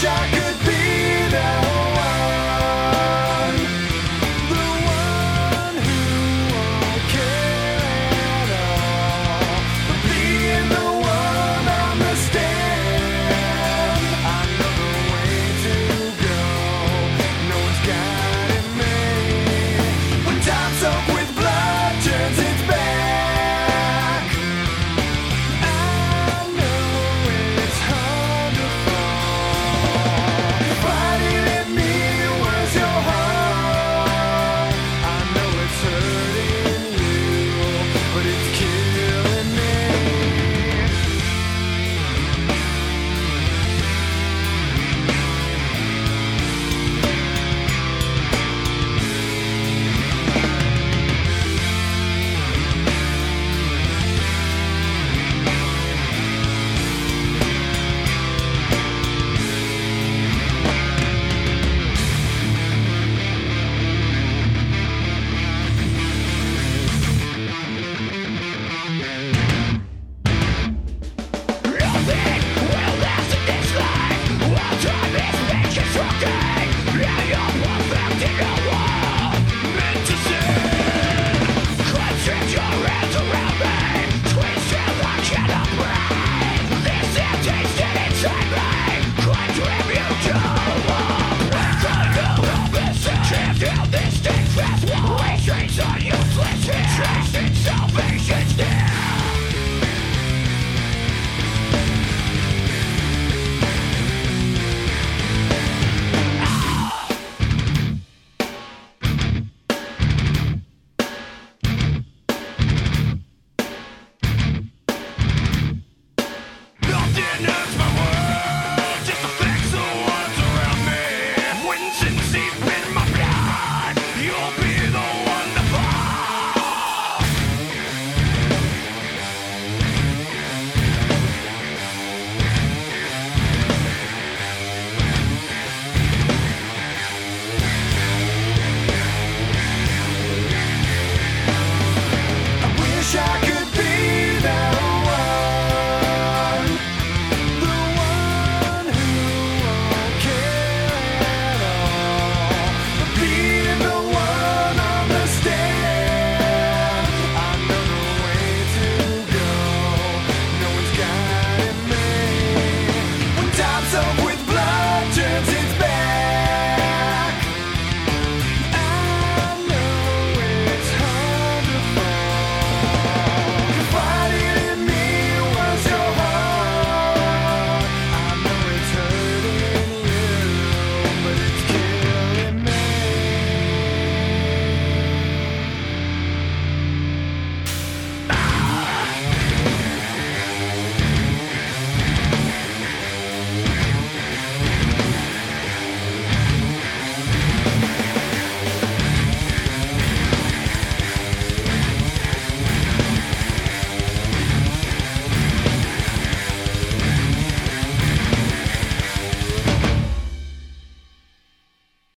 Shock. Yeah. dinner.